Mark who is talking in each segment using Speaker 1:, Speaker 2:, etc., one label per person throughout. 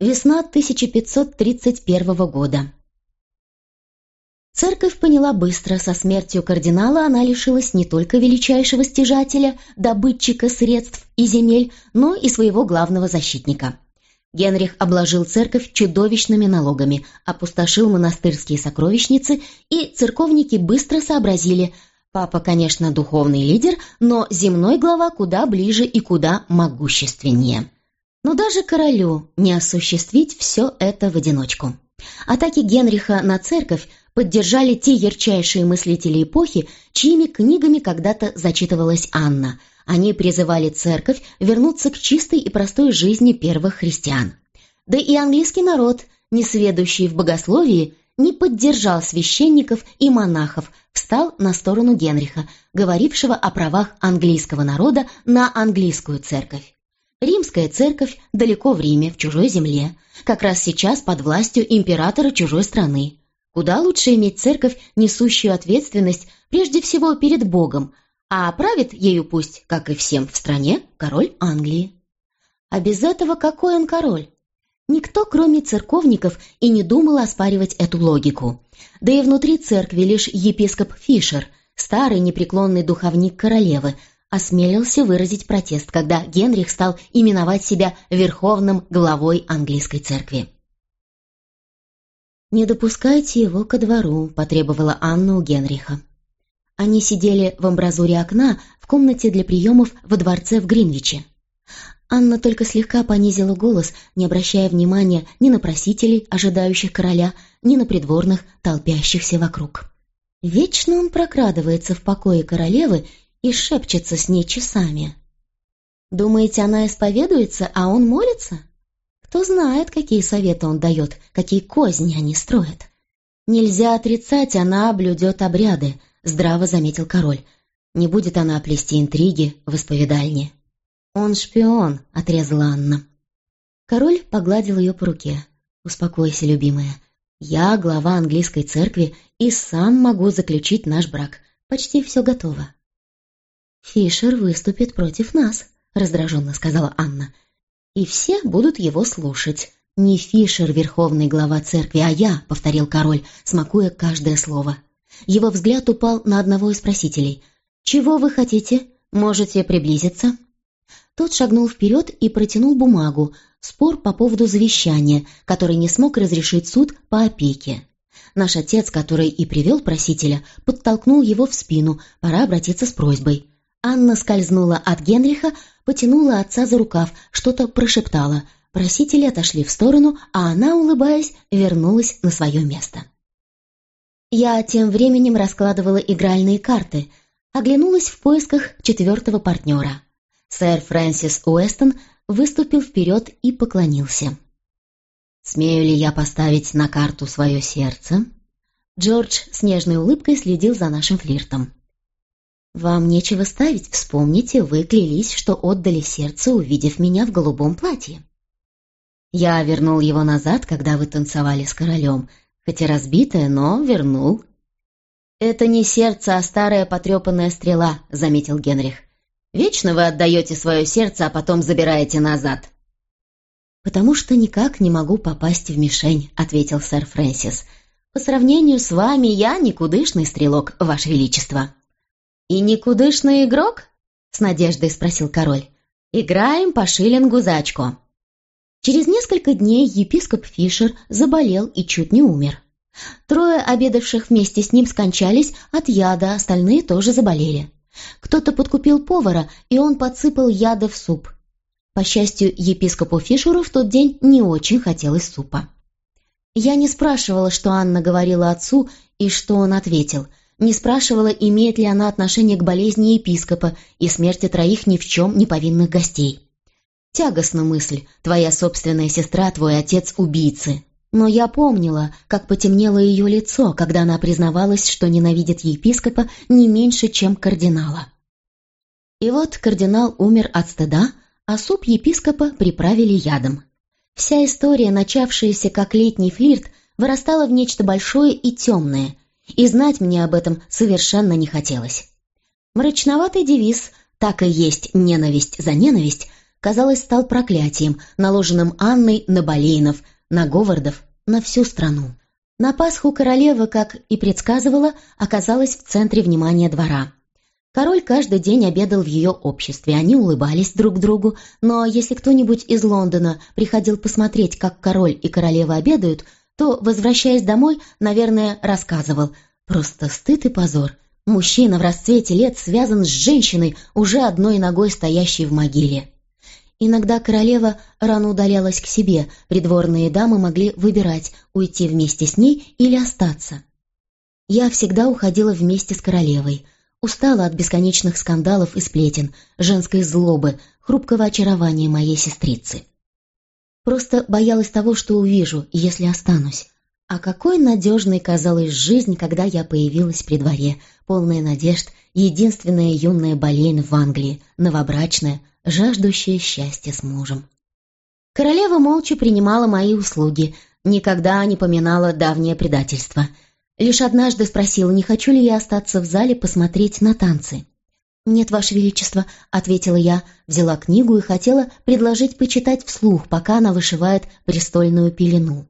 Speaker 1: Весна 1531 года. Церковь поняла быстро, со смертью кардинала она лишилась не только величайшего стяжателя, добытчика средств и земель, но и своего главного защитника. Генрих обложил церковь чудовищными налогами, опустошил монастырские сокровищницы, и церковники быстро сообразили – Папа, конечно, духовный лидер, но земной глава куда ближе и куда могущественнее. Но даже королю не осуществить все это в одиночку. Атаки Генриха на церковь поддержали те ярчайшие мыслители эпохи, чьими книгами когда-то зачитывалась Анна. Они призывали церковь вернуться к чистой и простой жизни первых христиан. Да и английский народ, несведущий в богословии, не поддержал священников и монахов, встал на сторону Генриха, говорившего о правах английского народа на английскую церковь. Римская церковь далеко в Риме, в чужой земле, как раз сейчас под властью императора чужой страны. Куда лучше иметь церковь, несущую ответственность прежде всего перед Богом, а правит ею пусть, как и всем в стране, король Англии. А без этого какой он король? Никто, кроме церковников, и не думал оспаривать эту логику. Да и внутри церкви лишь епископ Фишер, старый непреклонный духовник королевы, осмелился выразить протест, когда Генрих стал именовать себя верховным главой английской церкви. «Не допускайте его ко двору», — потребовала Анна у Генриха. Они сидели в амбразуре окна в комнате для приемов во дворце в Гринвиче. Анна только слегка понизила голос, не обращая внимания ни на просителей, ожидающих короля, ни на придворных, толпящихся вокруг. Вечно он прокрадывается в покое королевы и шепчется с ней часами. Думаете, она исповедуется, а он молится? Кто знает, какие советы он дает, какие козни они строят. Нельзя отрицать, она блюдет обряды, здраво заметил король. Не будет она плести интриги в исповедальне. «Он шпион», — отрезала Анна. Король погладил ее по руке. «Успокойся, любимая. Я глава английской церкви и сам могу заключить наш брак. Почти все готово. «Фишер выступит против нас», — раздраженно сказала Анна. «И все будут его слушать. Не Фишер верховный глава церкви, а я», — повторил король, смакуя каждое слово. Его взгляд упал на одного из просителей. «Чего вы хотите? Можете приблизиться?» Тот шагнул вперед и протянул бумагу, спор по поводу завещания, который не смог разрешить суд по опеке. Наш отец, который и привел просителя, подтолкнул его в спину, пора обратиться с просьбой. Анна скользнула от Генриха, потянула отца за рукав, что-то прошептала. Просители отошли в сторону, а она, улыбаясь, вернулась на свое место. Я тем временем раскладывала игральные карты, оглянулась в поисках четвертого партнера. Сэр Фрэнсис Уэстон выступил вперед и поклонился. «Смею ли я поставить на карту свое сердце?» Джордж с нежной улыбкой следил за нашим флиртом. «Вам нечего ставить, вспомните, вы клялись, что отдали сердце, увидев меня в голубом платье». «Я вернул его назад, когда вы танцевали с королем, хотя разбитое, но вернул». «Это не сердце, а старая потрепанная стрела», — заметил Генрих. «Вечно вы отдаете свое сердце, а потом забираете назад». «Потому что никак не могу попасть в мишень», — ответил сэр Фрэнсис. «По сравнению с вами я никудышный стрелок, ваше величество». «И никудышный игрок?» — с надеждой спросил король. «Играем по шиллингу за очко». Через несколько дней епископ Фишер заболел и чуть не умер. Трое обедавших вместе с ним скончались от яда, остальные тоже заболели. Кто-то подкупил повара, и он подсыпал яда в суп. По счастью, епископу Фишеру в тот день не очень хотелось супа. Я не спрашивала, что Анна говорила отцу, и что он ответил – не спрашивала, имеет ли она отношение к болезни епископа и смерти троих ни в чем не повинных гостей. Тягостна мысль, твоя собственная сестра, твой отец – убийцы. Но я помнила, как потемнело ее лицо, когда она признавалась, что ненавидит епископа не меньше, чем кардинала. И вот кардинал умер от стыда, а суп епископа приправили ядом. Вся история, начавшаяся как летний флирт, вырастала в нечто большое и темное, и знать мне об этом совершенно не хотелось. Мрачноватый девиз «так и есть ненависть за ненависть» казалось, стал проклятием, наложенным Анной на Болейнов, на Говардов, на всю страну. На Пасху королева, как и предсказывала, оказалась в центре внимания двора. Король каждый день обедал в ее обществе, они улыбались друг другу, но если кто-нибудь из Лондона приходил посмотреть, как король и королева обедают, то, возвращаясь домой, наверное, рассказывал «Просто стыд и позор. Мужчина в расцвете лет связан с женщиной, уже одной ногой стоящей в могиле». Иногда королева рано удалялась к себе, придворные дамы могли выбирать, уйти вместе с ней или остаться. Я всегда уходила вместе с королевой. Устала от бесконечных скандалов и сплетен, женской злобы, хрупкого очарования моей сестрицы. Просто боялась того, что увижу, если останусь. А какой надежной казалась жизнь, когда я появилась при дворе, полная надежд, единственная юная Болейн в Англии, новобрачная, жаждущая счастья с мужем. Королева молча принимала мои услуги, никогда не поминала давнее предательство. Лишь однажды спросила, не хочу ли я остаться в зале посмотреть на танцы. «Нет, Ваше Величество», — ответила я, взяла книгу и хотела предложить почитать вслух, пока она вышивает престольную пелену.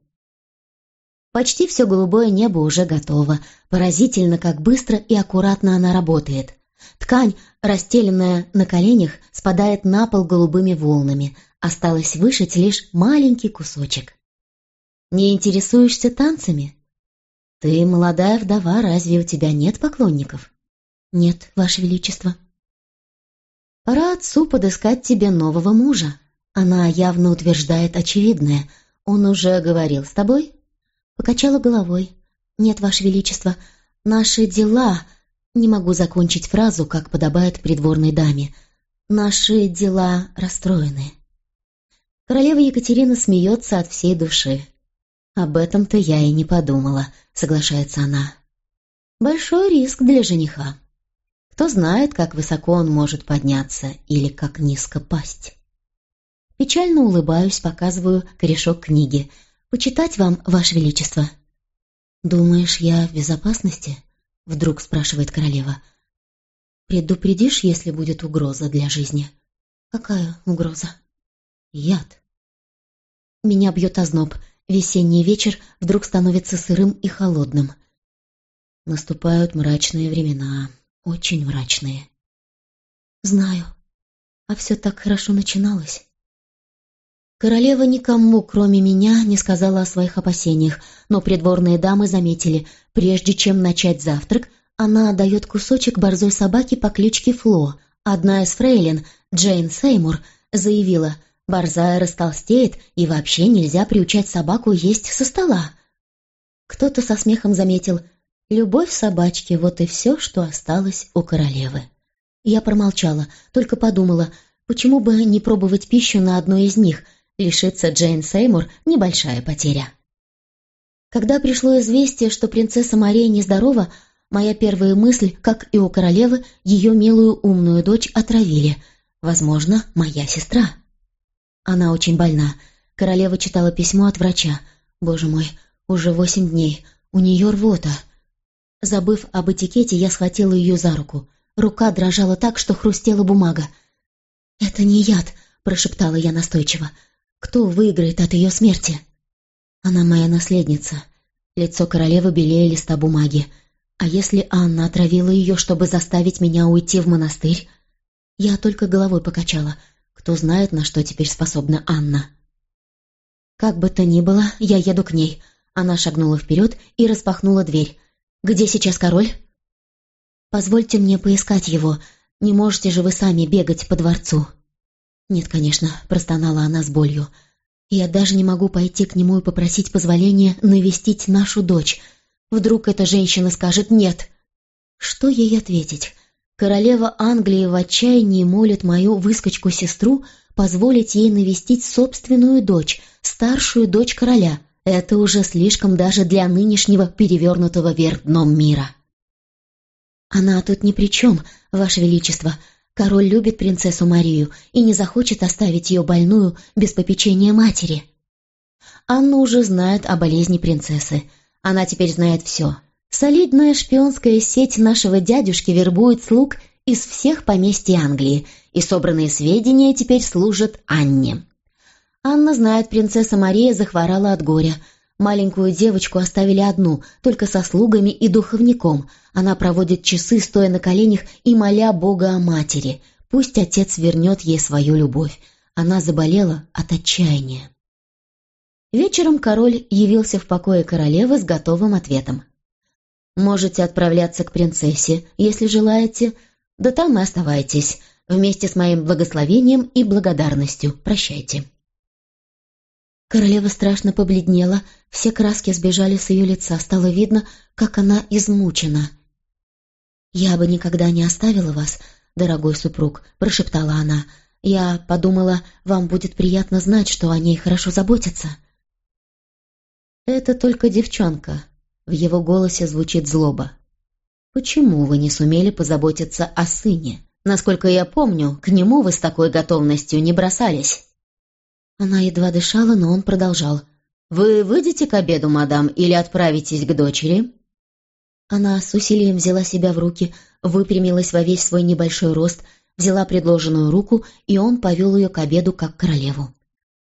Speaker 1: Почти все голубое небо уже готово. Поразительно, как быстро и аккуратно она работает. Ткань, расстеленная на коленях, спадает на пол голубыми волнами. Осталось вышить лишь маленький кусочек. «Не интересуешься танцами?» «Ты молодая вдова, разве у тебя нет поклонников?» «Нет, Ваше Величество». «Пора отцу подыскать тебе нового мужа. Она явно утверждает очевидное. Он уже говорил с тобой?» Покачала головой. «Нет, Ваше Величество, наши дела...» Не могу закончить фразу, как подобает придворной даме. «Наши дела расстроены». Королева Екатерина смеется от всей души. «Об этом-то я и не подумала», — соглашается она. «Большой риск для жениха. Кто знает, как высоко он может подняться или как низко пасть». Печально улыбаюсь, показываю корешок книги — «Почитать вам, Ваше Величество?» «Думаешь, я в безопасности?» — вдруг спрашивает королева. «Предупредишь, если будет угроза для жизни?» «Какая угроза?» «Яд». Меня бьет озноб. Весенний вечер вдруг становится сырым и холодным. Наступают мрачные времена, очень мрачные. Знаю. А все так хорошо начиналось. Королева никому, кроме меня, не сказала о своих опасениях, но придворные дамы заметили, прежде чем начать завтрак, она отдает кусочек борзой собаке по кличке Фло. Одна из фрейлин, Джейн Сеймур, заявила, борзая растолстеет и вообще нельзя приучать собаку есть со стола. Кто-то со смехом заметил, любовь собачки — вот и все, что осталось у королевы. Я промолчала, только подумала, почему бы не пробовать пищу на одной из них — Лишиться Джейн Сеймур – небольшая потеря. Когда пришло известие, что принцесса Мария нездорова, моя первая мысль, как и у королевы, ее милую умную дочь отравили. Возможно, моя сестра. Она очень больна. Королева читала письмо от врача. Боже мой, уже восемь дней. У нее рвота. Забыв об этикете, я схватила ее за руку. Рука дрожала так, что хрустела бумага. «Это не яд», — прошептала я настойчиво. Кто выиграет от ее смерти? Она моя наследница. Лицо королевы белее листа бумаги. А если Анна отравила ее, чтобы заставить меня уйти в монастырь? Я только головой покачала. Кто знает, на что теперь способна Анна. Как бы то ни было, я еду к ней. Она шагнула вперед и распахнула дверь. «Где сейчас король?» «Позвольте мне поискать его. Не можете же вы сами бегать по дворцу?» «Нет, конечно», — простонала она с болью. «Я даже не могу пойти к нему и попросить позволения навестить нашу дочь. Вдруг эта женщина скажет «нет». Что ей ответить? Королева Англии в отчаянии молит мою выскочку-сестру позволить ей навестить собственную дочь, старшую дочь короля. Это уже слишком даже для нынешнего перевернутого вверх дном мира. «Она тут ни при чем, Ваше Величество», Король любит принцессу Марию и не захочет оставить ее больную без попечения матери. Анна уже знает о болезни принцессы. Она теперь знает все. Солидная шпионская сеть нашего дядюшки вербует слуг из всех поместий Англии, и собранные сведения теперь служат Анне. Анна знает, принцесса Мария захворала от горя. Маленькую девочку оставили одну, только со слугами и духовником. Она проводит часы, стоя на коленях и моля Бога о матери. Пусть отец вернет ей свою любовь. Она заболела от отчаяния. Вечером король явился в покое королевы с готовым ответом. «Можете отправляться к принцессе, если желаете, да там и оставайтесь, вместе с моим благословением и благодарностью. Прощайте». Королева страшно побледнела, все краски сбежали с ее лица, стало видно, как она измучена. «Я бы никогда не оставила вас, дорогой супруг», — прошептала она. «Я подумала, вам будет приятно знать, что о ней хорошо заботятся». «Это только девчонка», — в его голосе звучит злоба. «Почему вы не сумели позаботиться о сыне? Насколько я помню, к нему вы с такой готовностью не бросались». Она едва дышала, но он продолжал. «Вы выйдете к обеду, мадам, или отправитесь к дочери?» Она с усилием взяла себя в руки, выпрямилась во весь свой небольшой рост, взяла предложенную руку, и он повел ее к обеду как королеву.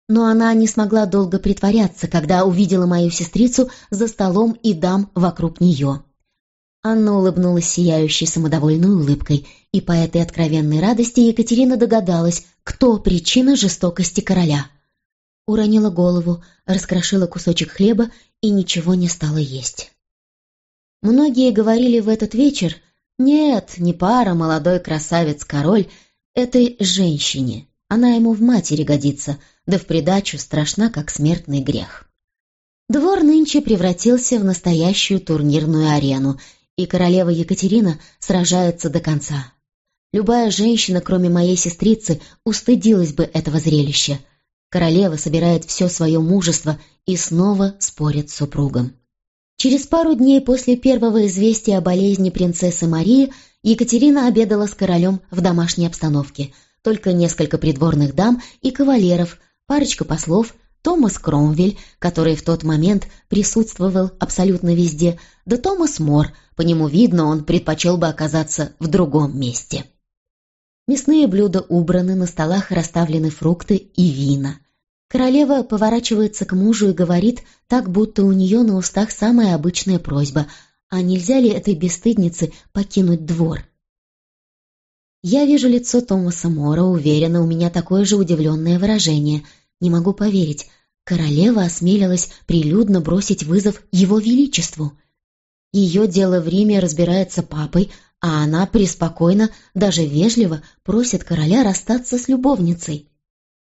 Speaker 1: Но она не смогла долго притворяться, когда увидела мою сестрицу за столом и дам вокруг нее. Анна улыбнулась сияющей самодовольной улыбкой, и по этой откровенной радости Екатерина догадалась, кто причина жестокости короля — уронила голову, раскрошила кусочек хлеба и ничего не стала есть. Многие говорили в этот вечер, нет, не пара, молодой красавец-король, этой женщине, она ему в матери годится, да в придачу страшна, как смертный грех. Двор нынче превратился в настоящую турнирную арену, и королева Екатерина сражается до конца. Любая женщина, кроме моей сестрицы, устыдилась бы этого зрелища — Королева собирает все свое мужество и снова спорит с супругом. Через пару дней после первого известия о болезни принцессы Марии Екатерина обедала с королем в домашней обстановке. Только несколько придворных дам и кавалеров, парочка послов, Томас Кромвель, который в тот момент присутствовал абсолютно везде, да Томас Мор, по нему видно, он предпочел бы оказаться в другом месте. Мясные блюда убраны, на столах расставлены фрукты и вина. Королева поворачивается к мужу и говорит, так будто у нее на устах самая обычная просьба, а нельзя ли этой бесстыднице покинуть двор? Я вижу лицо Томаса Мора, уверена, у меня такое же удивленное выражение. Не могу поверить, королева осмелилась прилюдно бросить вызов его величеству. Ее дело в Риме разбирается папой, а она преспокойно, даже вежливо просит короля расстаться с любовницей.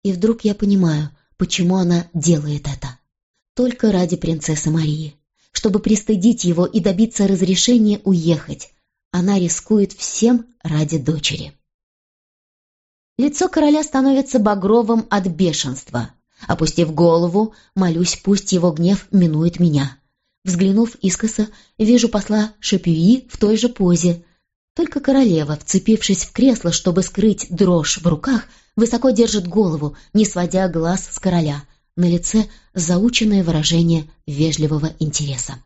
Speaker 1: И вдруг я понимаю, почему она делает это. Только ради принцессы Марии. Чтобы пристыдить его и добиться разрешения уехать. Она рискует всем ради дочери. Лицо короля становится багровым от бешенства. Опустив голову, молюсь, пусть его гнев минует меня. Взглянув искоса, вижу посла Шапюи в той же позе, только королева, вцепившись в кресло, чтобы скрыть дрожь в руках, высоко держит голову, не сводя глаз с короля. На лице заученное выражение вежливого интереса.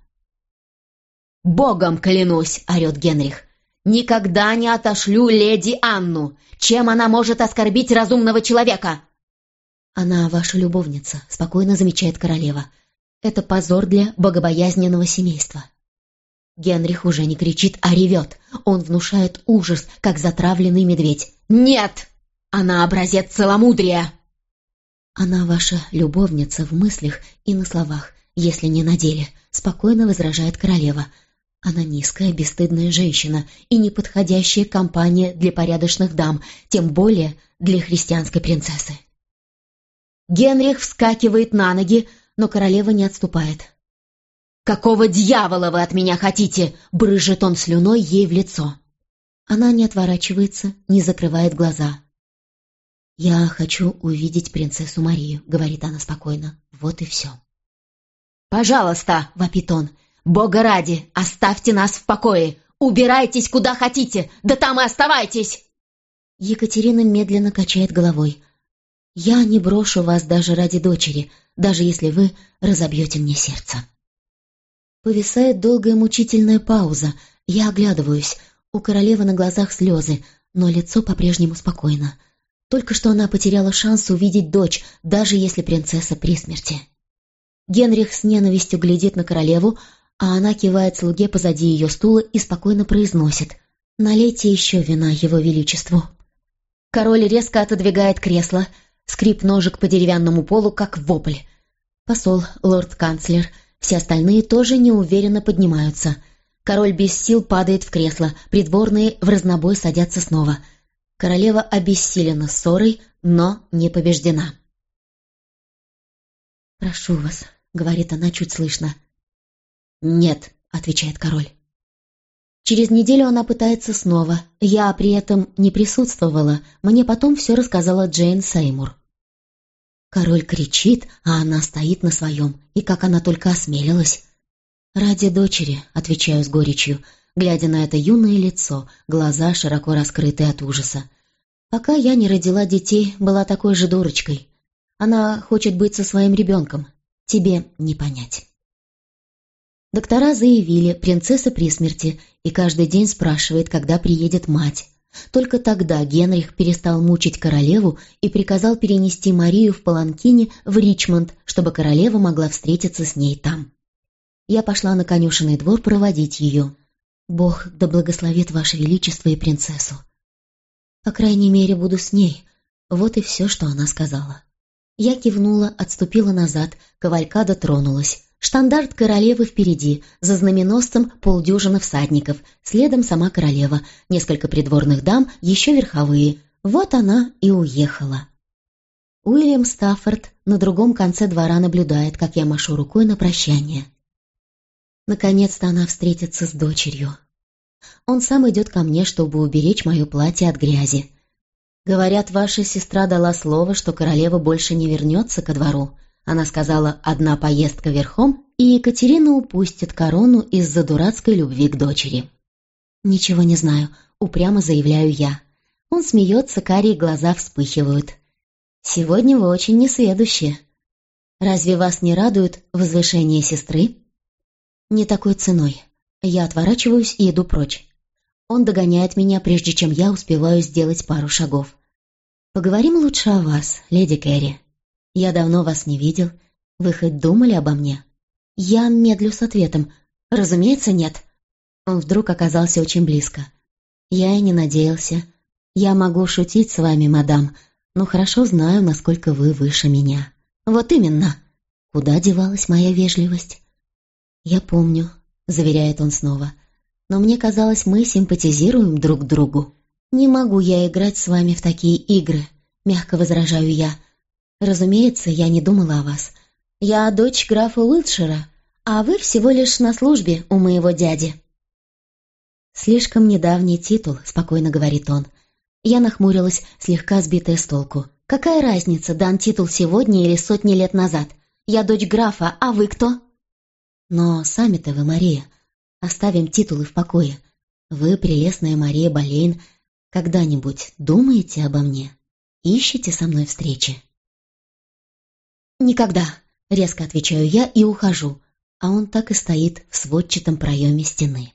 Speaker 1: «Богом клянусь!» — орет Генрих. «Никогда не отошлю леди Анну! Чем она может оскорбить разумного человека?» «Она ваша любовница», — спокойно замечает королева. «Это позор для богобоязненного семейства. Генрих уже не кричит, а ревет. Он внушает ужас, как затравленный медведь. «Нет! Она образец целомудрия!» «Она ваша любовница в мыслях и на словах, если не на деле», — спокойно возражает королева. «Она низкая, бесстыдная женщина и неподходящая компания для порядочных дам, тем более для христианской принцессы». Генрих вскакивает на ноги, но королева не отступает. «Какого дьявола вы от меня хотите?» — брыжет он слюной ей в лицо. Она не отворачивается, не закрывает глаза. «Я хочу увидеть принцессу Марию», — говорит она спокойно. «Вот и все». «Пожалуйста!» — вопит он. «Бога ради, оставьте нас в покое! Убирайтесь куда хотите! Да там и оставайтесь!» Екатерина медленно качает головой. «Я не брошу вас даже ради дочери, даже если вы разобьете мне сердце». Повисает долгая мучительная пауза. Я оглядываюсь. У королевы на глазах слезы. но лицо по-прежнему спокойно. Только что она потеряла шанс увидеть дочь, даже если принцесса при смерти. Генрих с ненавистью глядит на королеву, а она кивает слуге позади ее стула и спокойно произносит «Налейте еще вина его величеству». Король резко отодвигает кресло, скрип ножек по деревянному полу, как вопль. Посол, лорд-канцлер, все остальные тоже неуверенно поднимаются. Король без сил падает в кресло, придворные в разнобой садятся снова — Королева обессилена ссорой, но не побеждена. «Прошу вас», — говорит она чуть слышно. «Нет», — отвечает король. Через неделю она пытается снова. Я при этом не присутствовала. Мне потом все рассказала Джейн Сеймур. Король кричит, а она стоит на своем. И как она только осмелилась. «Ради дочери», — отвечаю с горечью, глядя на это юное лицо, глаза широко раскрыты от ужаса. Пока я не родила детей, была такой же дурочкой. Она хочет быть со своим ребенком. Тебе не понять. Доктора заявили, принцесса при смерти, и каждый день спрашивает, когда приедет мать. Только тогда Генрих перестал мучить королеву и приказал перенести Марию в Паланкине в Ричмонд, чтобы королева могла встретиться с ней там. Я пошла на конюшенный двор проводить ее. Бог да благословит Ваше Величество и принцессу. По крайней мере, буду с ней. Вот и все, что она сказала. Я кивнула, отступила назад, кавалькада тронулась. Штандарт королевы впереди, за знаменосцем полдюжины всадников, следом сама королева, несколько придворных дам, еще верховые. Вот она и уехала. Уильям Стаффорд на другом конце двора наблюдает, как я машу рукой на прощание. Наконец-то она встретится с дочерью. Он сам идет ко мне, чтобы уберечь мое платье от грязи. Говорят, ваша сестра дала слово, что королева больше не вернется ко двору. Она сказала «одна поездка верхом», и Екатерина упустит корону из-за дурацкой любви к дочери. «Ничего не знаю», — упрямо заявляю я. Он смеется, карие глаза вспыхивают. «Сегодня вы очень несведущие. Разве вас не радует возвышение сестры?» Не такой ценой. Я отворачиваюсь и иду прочь. Он догоняет меня, прежде чем я успеваю сделать пару шагов. «Поговорим лучше о вас, леди Кэрри. Я давно вас не видел. Вы хоть думали обо мне?» Я медлю с ответом. «Разумеется, нет». Он вдруг оказался очень близко. «Я и не надеялся. Я могу шутить с вами, мадам, но хорошо знаю, насколько вы выше меня». «Вот именно». Куда девалась моя вежливость? «Я помню», — заверяет он снова. «Но мне казалось, мы симпатизируем друг другу. Не могу я играть с вами в такие игры», — мягко возражаю я. «Разумеется, я не думала о вас. Я дочь графа Уилтшира, а вы всего лишь на службе у моего дяди». «Слишком недавний титул», — спокойно говорит он. Я нахмурилась, слегка сбитая с толку. «Какая разница, дан титул сегодня или сотни лет назад? Я дочь графа, а вы кто?» Но сами-то вы, Мария, оставим титулы в покое. Вы, прелестная Мария Болейн, когда-нибудь думаете обо мне? Ищете со мной встречи?» «Никогда», — резко отвечаю я и ухожу, а он так и стоит в сводчатом проеме стены.